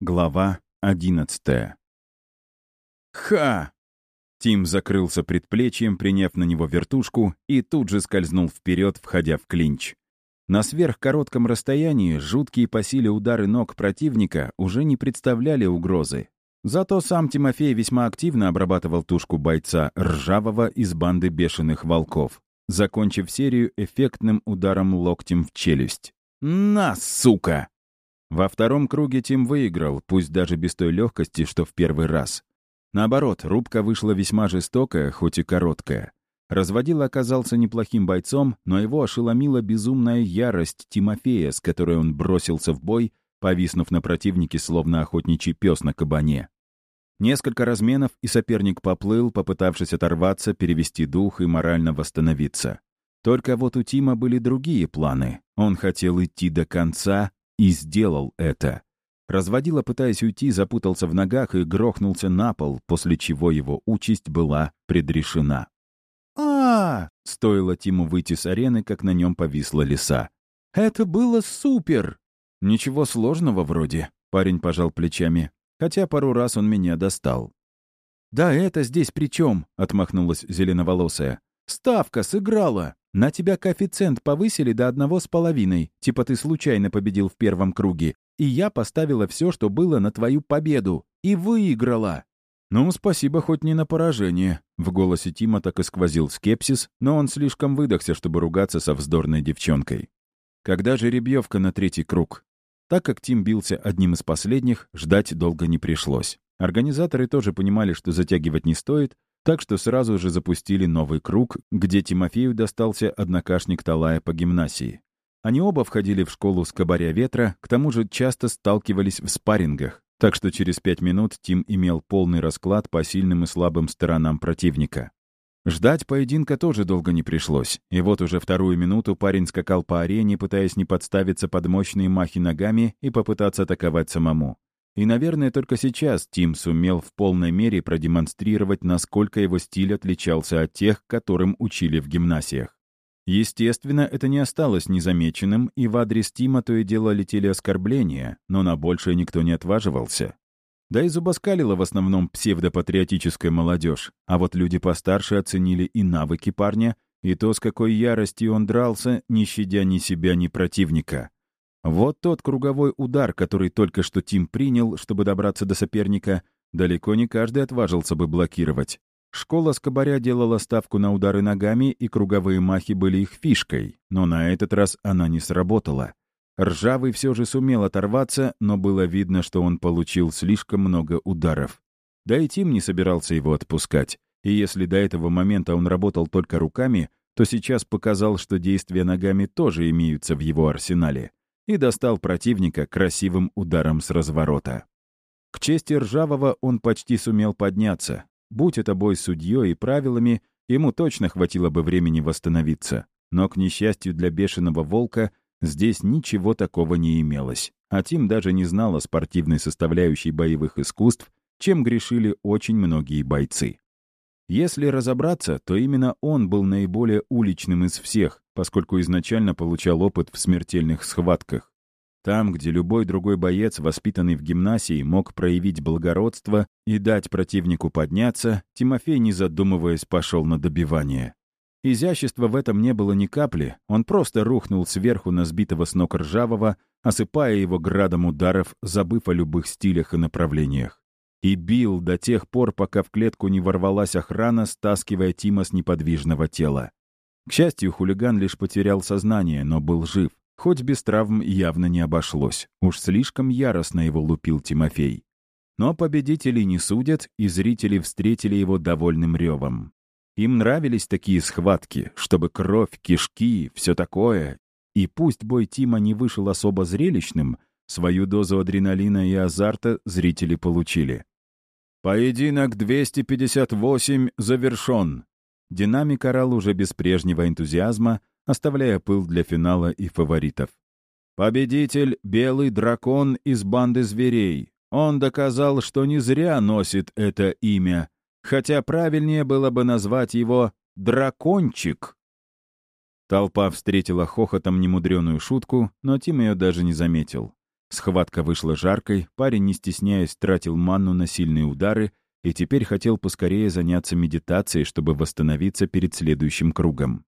Глава одиннадцатая. «Ха!» Тим закрылся предплечьем, приняв на него вертушку, и тут же скользнул вперед, входя в клинч. На сверхкоротком расстоянии жуткие по силе удары ног противника уже не представляли угрозы. Зато сам Тимофей весьма активно обрабатывал тушку бойца ржавого из банды бешеных волков, закончив серию эффектным ударом локтем в челюсть. «На, сука!» Во втором круге Тим выиграл, пусть даже без той легкости, что в первый раз. Наоборот, рубка вышла весьма жестокая, хоть и короткая. Разводил оказался неплохим бойцом, но его ошеломила безумная ярость Тимофея, с которой он бросился в бой, повиснув на противнике, словно охотничий пес на кабане. Несколько разменов, и соперник поплыл, попытавшись оторваться, перевести дух и морально восстановиться. Только вот у Тима были другие планы. Он хотел идти до конца и сделал это. Разводила, пытаясь уйти, запутался в ногах и грохнулся на пол, после чего его участь была предрешена. а, Стоило Тиму выйти с арены, как на нем повисла лиса. «Это было супер!» «Ничего сложного вроде», — парень пожал плечами. Хотя пару раз он меня достал. «Да это здесь при чем?» — отмахнулась зеленоволосая. «Ставка сыграла!» На тебя коэффициент повысили до одного с половиной, типа ты случайно победил в первом круге, и я поставила все, что было на твою победу, и выиграла. «Ну, спасибо хоть не на поражение». В голосе Тима так и сквозил скепсис, но он слишком выдохся, чтобы ругаться со вздорной девчонкой. Когда же ребьевка на третий круг? Так как Тим бился одним из последних, ждать долго не пришлось. Организаторы тоже понимали, что затягивать не стоит, так что сразу же запустили новый круг, где Тимофею достался однокашник Талая по гимнасии. Они оба входили в школу с кабаря ветра, к тому же часто сталкивались в спаррингах, так что через пять минут Тим имел полный расклад по сильным и слабым сторонам противника. Ждать поединка тоже долго не пришлось, и вот уже вторую минуту парень скакал по арене, пытаясь не подставиться под мощные махи ногами и попытаться атаковать самому. И, наверное, только сейчас Тим сумел в полной мере продемонстрировать, насколько его стиль отличался от тех, которым учили в гимнасиях. Естественно, это не осталось незамеченным, и в адрес Тима то и дело летели оскорбления, но на большее никто не отваживался. Да и зубоскалила в основном псевдопатриотическая молодежь, а вот люди постарше оценили и навыки парня, и то, с какой яростью он дрался, не щадя ни себя, ни противника. Вот тот круговой удар, который только что Тим принял, чтобы добраться до соперника, далеко не каждый отважился бы блокировать. Школа скобаря делала ставку на удары ногами, и круговые махи были их фишкой, но на этот раз она не сработала. Ржавый все же сумел оторваться, но было видно, что он получил слишком много ударов. Да и Тим не собирался его отпускать. И если до этого момента он работал только руками, то сейчас показал, что действия ногами тоже имеются в его арсенале и достал противника красивым ударом с разворота. К чести Ржавого он почти сумел подняться. Будь это бой с судьей и правилами, ему точно хватило бы времени восстановиться. Но, к несчастью для бешеного волка, здесь ничего такого не имелось. А Тим даже не знал о спортивной составляющей боевых искусств, чем грешили очень многие бойцы. Если разобраться, то именно он был наиболее уличным из всех, поскольку изначально получал опыт в смертельных схватках. Там, где любой другой боец, воспитанный в гимнасии, мог проявить благородство и дать противнику подняться, Тимофей, не задумываясь, пошел на добивание. Изящества в этом не было ни капли, он просто рухнул сверху на сбитого с ног ржавого, осыпая его градом ударов, забыв о любых стилях и направлениях и бил до тех пор, пока в клетку не ворвалась охрана, стаскивая Тима с неподвижного тела. К счастью, хулиган лишь потерял сознание, но был жив. Хоть без травм явно не обошлось. Уж слишком яростно его лупил Тимофей. Но победителей не судят, и зрители встретили его довольным ревом. Им нравились такие схватки, чтобы кровь, кишки, все такое. И пусть бой Тима не вышел особо зрелищным, свою дозу адреналина и азарта зрители получили. «Поединок 258 завершен!» Динамик орал уже без прежнего энтузиазма, оставляя пыл для финала и фаворитов. Победитель — белый дракон из банды зверей. Он доказал, что не зря носит это имя, хотя правильнее было бы назвать его «дракончик». Толпа встретила хохотом немудреную шутку, но Тим ее даже не заметил. Схватка вышла жаркой, парень, не стесняясь, тратил манну на сильные удары и теперь хотел поскорее заняться медитацией, чтобы восстановиться перед следующим кругом.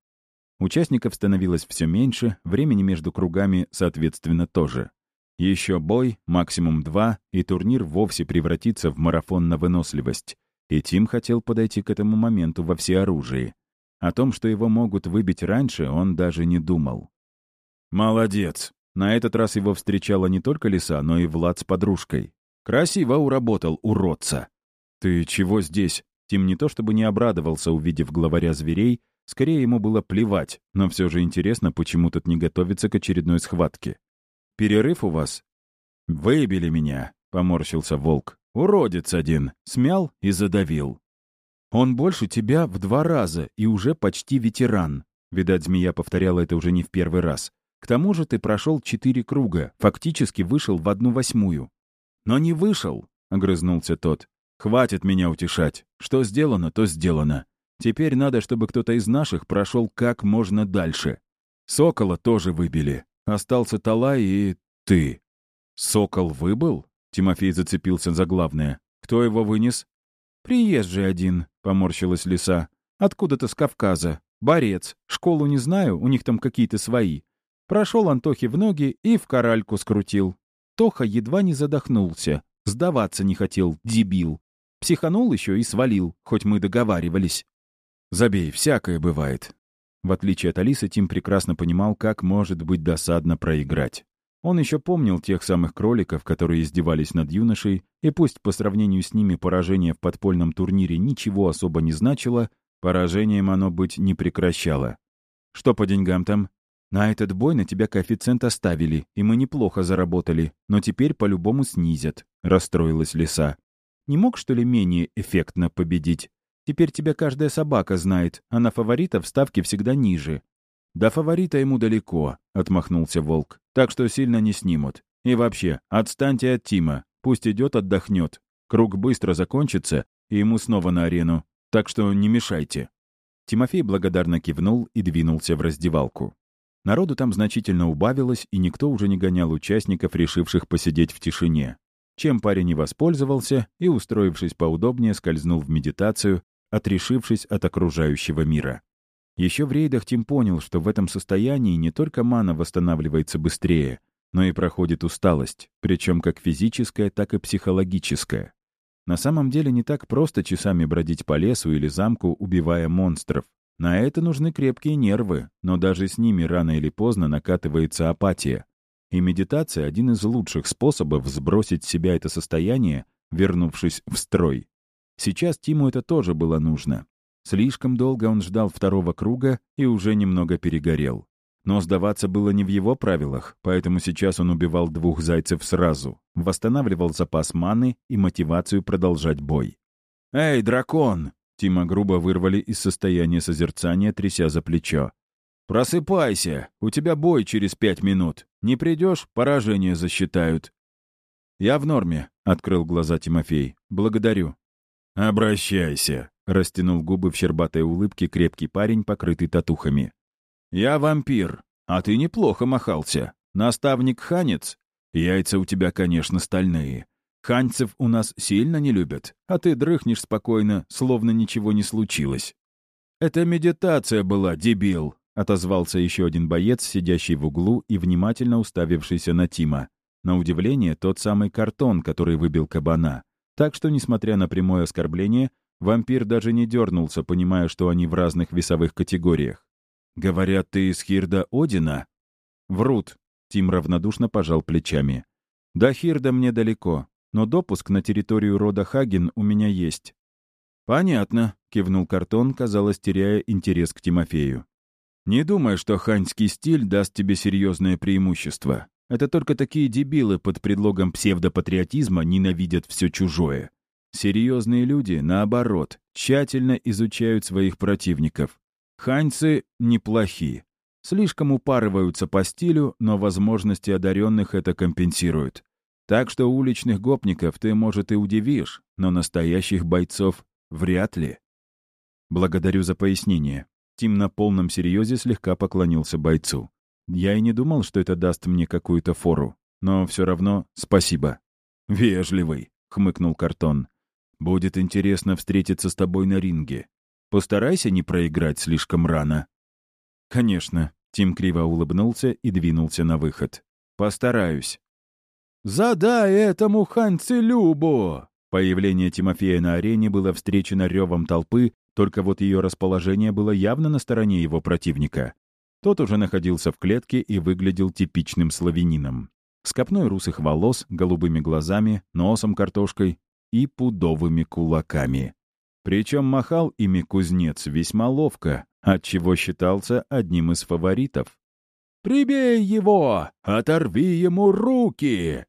Участников становилось все меньше, времени между кругами, соответственно, тоже. Еще бой, максимум два, и турнир вовсе превратится в марафон на выносливость. И Тим хотел подойти к этому моменту во всеоружии. О том, что его могут выбить раньше, он даже не думал. «Молодец!» На этот раз его встречала не только лиса, но и Влад с подружкой. «Красиво уработал, уродца!» «Ты чего здесь?» Тим не то чтобы не обрадовался, увидев главаря зверей, скорее ему было плевать, но все же интересно, почему тут не готовится к очередной схватке. «Перерыв у вас?» «Выбили меня», — поморщился волк. «Уродец один. Смял и задавил». «Он больше тебя в два раза и уже почти ветеран». Видать, змея повторяла это уже не в первый раз. К тому же ты прошел четыре круга, фактически вышел в одну восьмую. Но не вышел, — огрызнулся тот. Хватит меня утешать. Что сделано, то сделано. Теперь надо, чтобы кто-то из наших прошел как можно дальше. Сокола тоже выбили. Остался Талай и ты. Сокол выбыл? Тимофей зацепился за главное. Кто его вынес? Приезжий один, поморщилась лиса. Откуда-то с Кавказа. Борец. Школу не знаю, у них там какие-то свои. Прошел Антохе в ноги и в коральку скрутил. Тоха едва не задохнулся. Сдаваться не хотел, дебил. Психанул еще и свалил, хоть мы договаривались. Забей, всякое бывает. В отличие от Алисы, Тим прекрасно понимал, как может быть досадно проиграть. Он еще помнил тех самых кроликов, которые издевались над юношей, и пусть по сравнению с ними поражение в подпольном турнире ничего особо не значило, поражением оно быть не прекращало. «Что по деньгам там?» На этот бой на тебя коэффициент оставили, и мы неплохо заработали, но теперь по-любому снизят», — расстроилась лиса. «Не мог, что ли, менее эффектно победить? Теперь тебя каждая собака знает, а на фаворита ставки всегда ниже». «До фаворита ему далеко», — отмахнулся волк, «так что сильно не снимут. И вообще, отстаньте от Тима, пусть идет отдохнет. Круг быстро закончится, и ему снова на арену, так что не мешайте». Тимофей благодарно кивнул и двинулся в раздевалку. Народу там значительно убавилось, и никто уже не гонял участников, решивших посидеть в тишине. Чем парень не воспользовался и, устроившись поудобнее, скользнул в медитацию, отрешившись от окружающего мира. Еще в рейдах Тим понял, что в этом состоянии не только мана восстанавливается быстрее, но и проходит усталость, причем как физическая, так и психологическая. На самом деле не так просто часами бродить по лесу или замку, убивая монстров. На это нужны крепкие нервы, но даже с ними рано или поздно накатывается апатия. И медитация — один из лучших способов сбросить с себя это состояние, вернувшись в строй. Сейчас Тиму это тоже было нужно. Слишком долго он ждал второго круга и уже немного перегорел. Но сдаваться было не в его правилах, поэтому сейчас он убивал двух зайцев сразу, восстанавливал запас маны и мотивацию продолжать бой. «Эй, дракон!» Тима грубо вырвали из состояния созерцания, тряся за плечо. «Просыпайся! У тебя бой через пять минут. Не придешь — поражение засчитают». «Я в норме», — открыл глаза Тимофей. «Благодарю». «Обращайся», — растянул губы в щербатой улыбке крепкий парень, покрытый татухами. «Я вампир, а ты неплохо махался. Наставник Ханец? Яйца у тебя, конечно, стальные. Ханьцев у нас сильно не любят, а ты дрыхнешь спокойно, словно ничего не случилось». «Это медитация была, дебил», — отозвался еще один боец, сидящий в углу и внимательно уставившийся на Тима. На удивление, тот самый картон, который выбил кабана. Так что, несмотря на прямое оскорбление, вампир даже не дернулся, понимая, что они в разных весовых категориях. «Говорят, ты из Хирда Одина?» «Врут», — Тим равнодушно пожал плечами. «До Хирда мне далеко но допуск на территорию рода Хаген у меня есть». «Понятно», — кивнул Картон, казалось, теряя интерес к Тимофею. «Не думай, что ханьский стиль даст тебе серьезное преимущество. Это только такие дебилы под предлогом псевдопатриотизма ненавидят все чужое. Серьезные люди, наоборот, тщательно изучают своих противников. Ханьцы неплохи. Слишком упарываются по стилю, но возможности одаренных это компенсируют. Так что уличных гопников ты, может, и удивишь, но настоящих бойцов вряд ли. Благодарю за пояснение. Тим на полном серьезе слегка поклонился бойцу. Я и не думал, что это даст мне какую-то фору. но все равно спасибо. «Вежливый», — хмыкнул Картон. «Будет интересно встретиться с тобой на ринге. Постарайся не проиграть слишком рано». «Конечно», — Тим криво улыбнулся и двинулся на выход. «Постараюсь». «Задай этому ханьце Любу!» Появление Тимофея на арене было встречено ревом толпы, только вот ее расположение было явно на стороне его противника. Тот уже находился в клетке и выглядел типичным славянином. С копной русых волос, голубыми глазами, носом картошкой и пудовыми кулаками. Причем махал ими кузнец весьма ловко, отчего считался одним из фаворитов. «Прибей его! Оторви ему руки!»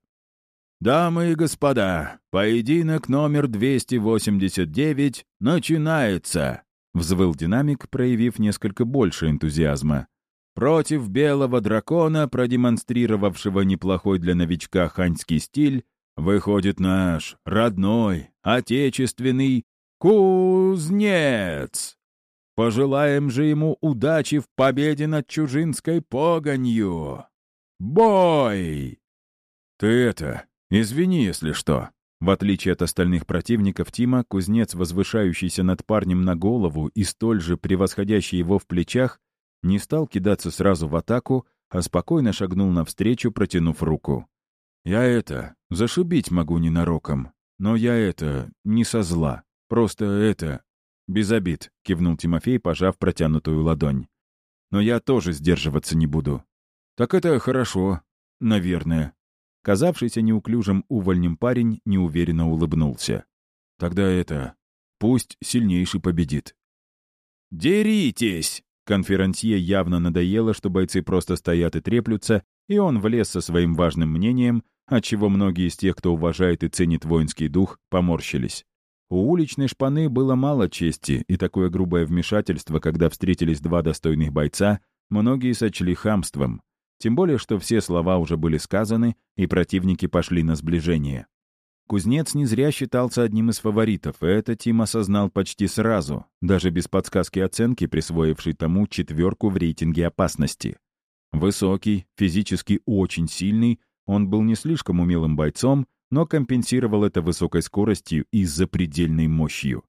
«Дамы и господа, поединок номер 289 начинается!» — взвыл динамик, проявив несколько больше энтузиазма. «Против белого дракона, продемонстрировавшего неплохой для новичка ханьский стиль, выходит наш родной, отечественный кузнец. Пожелаем же ему удачи в победе над чужинской погонью. Бой!» «Ты это, «Извини, если что». В отличие от остальных противников Тима, кузнец, возвышающийся над парнем на голову и столь же превосходящий его в плечах, не стал кидаться сразу в атаку, а спокойно шагнул навстречу, протянув руку. «Я это, зашибить могу ненароком, но я это, не со зла, просто это, без обид», — кивнул Тимофей, пожав протянутую ладонь. «Но я тоже сдерживаться не буду». «Так это хорошо, наверное», Казавшийся неуклюжим увольнем парень неуверенно улыбнулся. «Тогда это... Пусть сильнейший победит». «Деритесь!» Конферансье явно надоело, что бойцы просто стоят и треплются, и он влез со своим важным мнением, отчего многие из тех, кто уважает и ценит воинский дух, поморщились. У уличной шпаны было мало чести, и такое грубое вмешательство, когда встретились два достойных бойца, многие сочли хамством. Тем более, что все слова уже были сказаны, и противники пошли на сближение. Кузнец не зря считался одним из фаворитов, и это Тим осознал почти сразу, даже без подсказки оценки, присвоившей тому четверку в рейтинге опасности. Высокий, физически очень сильный, он был не слишком умелым бойцом, но компенсировал это высокой скоростью и запредельной мощью.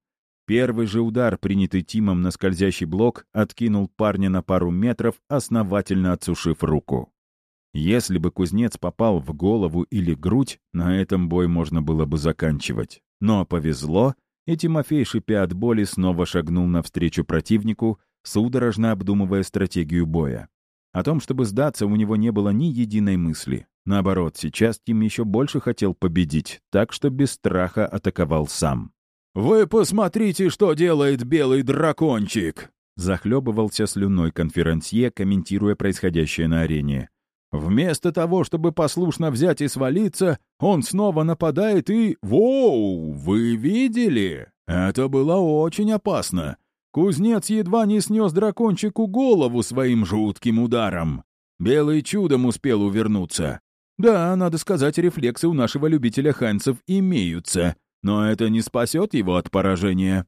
Первый же удар, принятый Тимом на скользящий блок, откинул парня на пару метров, основательно отсушив руку. Если бы кузнец попал в голову или грудь, на этом бой можно было бы заканчивать. Но повезло, и Тимофей, шипя от боли, снова шагнул навстречу противнику, судорожно обдумывая стратегию боя. О том, чтобы сдаться, у него не было ни единой мысли. Наоборот, сейчас Тим еще больше хотел победить, так что без страха атаковал сам. «Вы посмотрите, что делает белый дракончик!» Захлебывался слюной конферансье, комментируя происходящее на арене. Вместо того, чтобы послушно взять и свалиться, он снова нападает и... Воу! Вы видели? Это было очень опасно. Кузнец едва не снес дракончику голову своим жутким ударом. Белый чудом успел увернуться. Да, надо сказать, рефлексы у нашего любителя ханцев имеются. Но это не спасет его от поражения.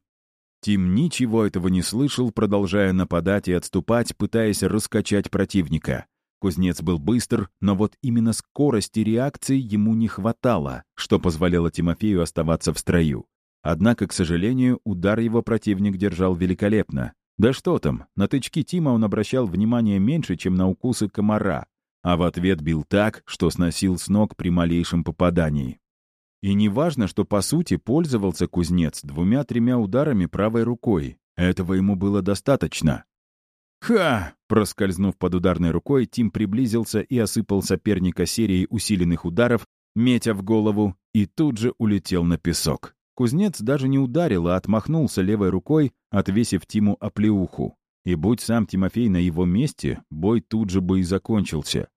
Тим ничего этого не слышал, продолжая нападать и отступать, пытаясь раскачать противника. Кузнец был быстр, но вот именно скорости реакции ему не хватало, что позволяло Тимофею оставаться в строю. Однако, к сожалению, удар его противник держал великолепно. Да что там, на тычки Тима он обращал внимание меньше, чем на укусы комара, а в ответ бил так, что сносил с ног при малейшем попадании. И не важно, что по сути пользовался кузнец двумя-тремя ударами правой рукой. Этого ему было достаточно. «Ха!» Проскользнув под ударной рукой, Тим приблизился и осыпал соперника серией усиленных ударов, метя в голову, и тут же улетел на песок. Кузнец даже не ударил, а отмахнулся левой рукой, отвесив Тиму оплеуху. И будь сам Тимофей на его месте, бой тут же бы и закончился.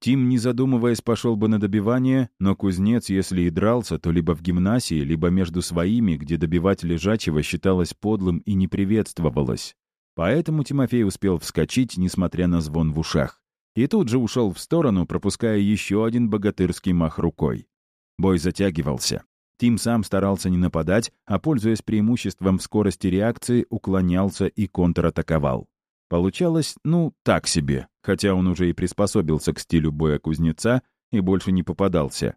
Тим, не задумываясь, пошел бы на добивание, но кузнец, если и дрался, то либо в гимнасии, либо между своими, где добивать лежачего считалось подлым и не приветствовалось. Поэтому Тимофей успел вскочить, несмотря на звон в ушах. И тут же ушел в сторону, пропуская еще один богатырский мах рукой. Бой затягивался. Тим сам старался не нападать, а, пользуясь преимуществом в скорости реакции, уклонялся и контратаковал. Получалось, ну, так себе, хотя он уже и приспособился к стилю боя кузнеца и больше не попадался.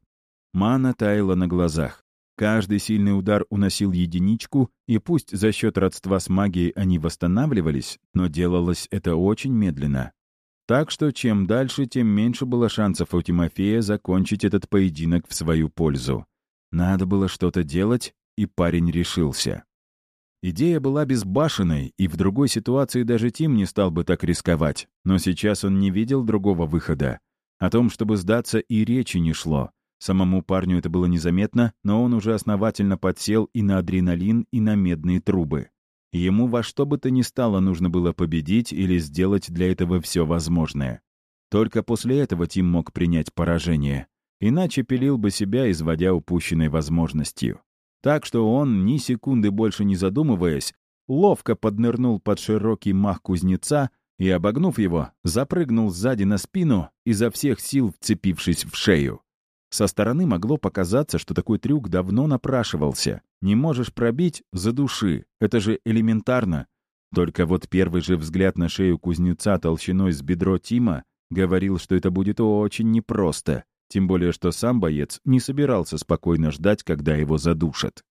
Мана таяла на глазах. Каждый сильный удар уносил единичку, и пусть за счет родства с магией они восстанавливались, но делалось это очень медленно. Так что чем дальше, тем меньше было шансов у Тимофея закончить этот поединок в свою пользу. Надо было что-то делать, и парень решился. Идея была безбашенной, и в другой ситуации даже Тим не стал бы так рисковать. Но сейчас он не видел другого выхода. О том, чтобы сдаться, и речи не шло. Самому парню это было незаметно, но он уже основательно подсел и на адреналин, и на медные трубы. Ему во что бы то ни стало нужно было победить или сделать для этого все возможное. Только после этого Тим мог принять поражение. Иначе пилил бы себя, изводя упущенной возможностью. Так что он, ни секунды больше не задумываясь, ловко поднырнул под широкий мах кузнеца и, обогнув его, запрыгнул сзади на спину, изо всех сил вцепившись в шею. Со стороны могло показаться, что такой трюк давно напрашивался. Не можешь пробить — за души. Это же элементарно. Только вот первый же взгляд на шею кузнеца толщиной с бедро Тима говорил, что это будет очень непросто. Тем более, что сам боец не собирался спокойно ждать, когда его задушат.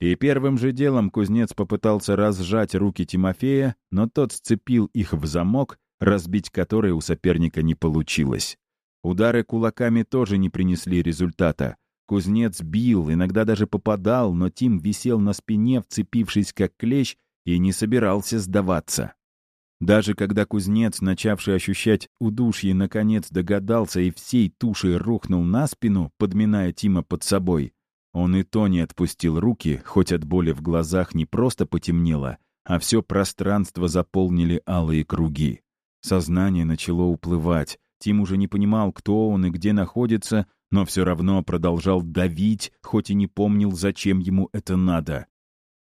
И первым же делом кузнец попытался разжать руки Тимофея, но тот сцепил их в замок, разбить который у соперника не получилось. Удары кулаками тоже не принесли результата. Кузнец бил, иногда даже попадал, но Тим висел на спине, вцепившись как клещ, и не собирался сдаваться. Даже когда кузнец, начавший ощущать удушье, наконец догадался и всей тушей рухнул на спину, подминая Тима под собой, он и то не отпустил руки, хоть от боли в глазах не просто потемнело, а все пространство заполнили алые круги. Сознание начало уплывать, Тим уже не понимал, кто он и где находится, но все равно продолжал давить, хоть и не помнил, зачем ему это надо.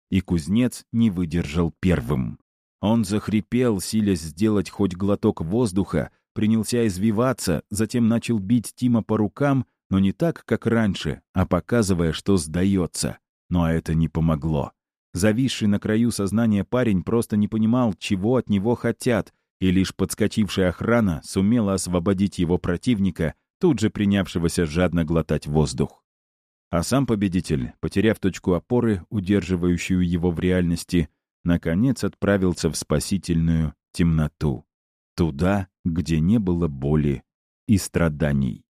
И кузнец не выдержал первым. Он захрипел, силясь сделать хоть глоток воздуха, принялся извиваться, затем начал бить Тима по рукам, но не так, как раньше, а показывая, что сдается. Но это не помогло. Зависший на краю сознания парень просто не понимал, чего от него хотят, и лишь подскочившая охрана сумела освободить его противника, тут же принявшегося жадно глотать воздух. А сам победитель, потеряв точку опоры, удерживающую его в реальности, наконец отправился в спасительную темноту. Туда, где не было боли и страданий.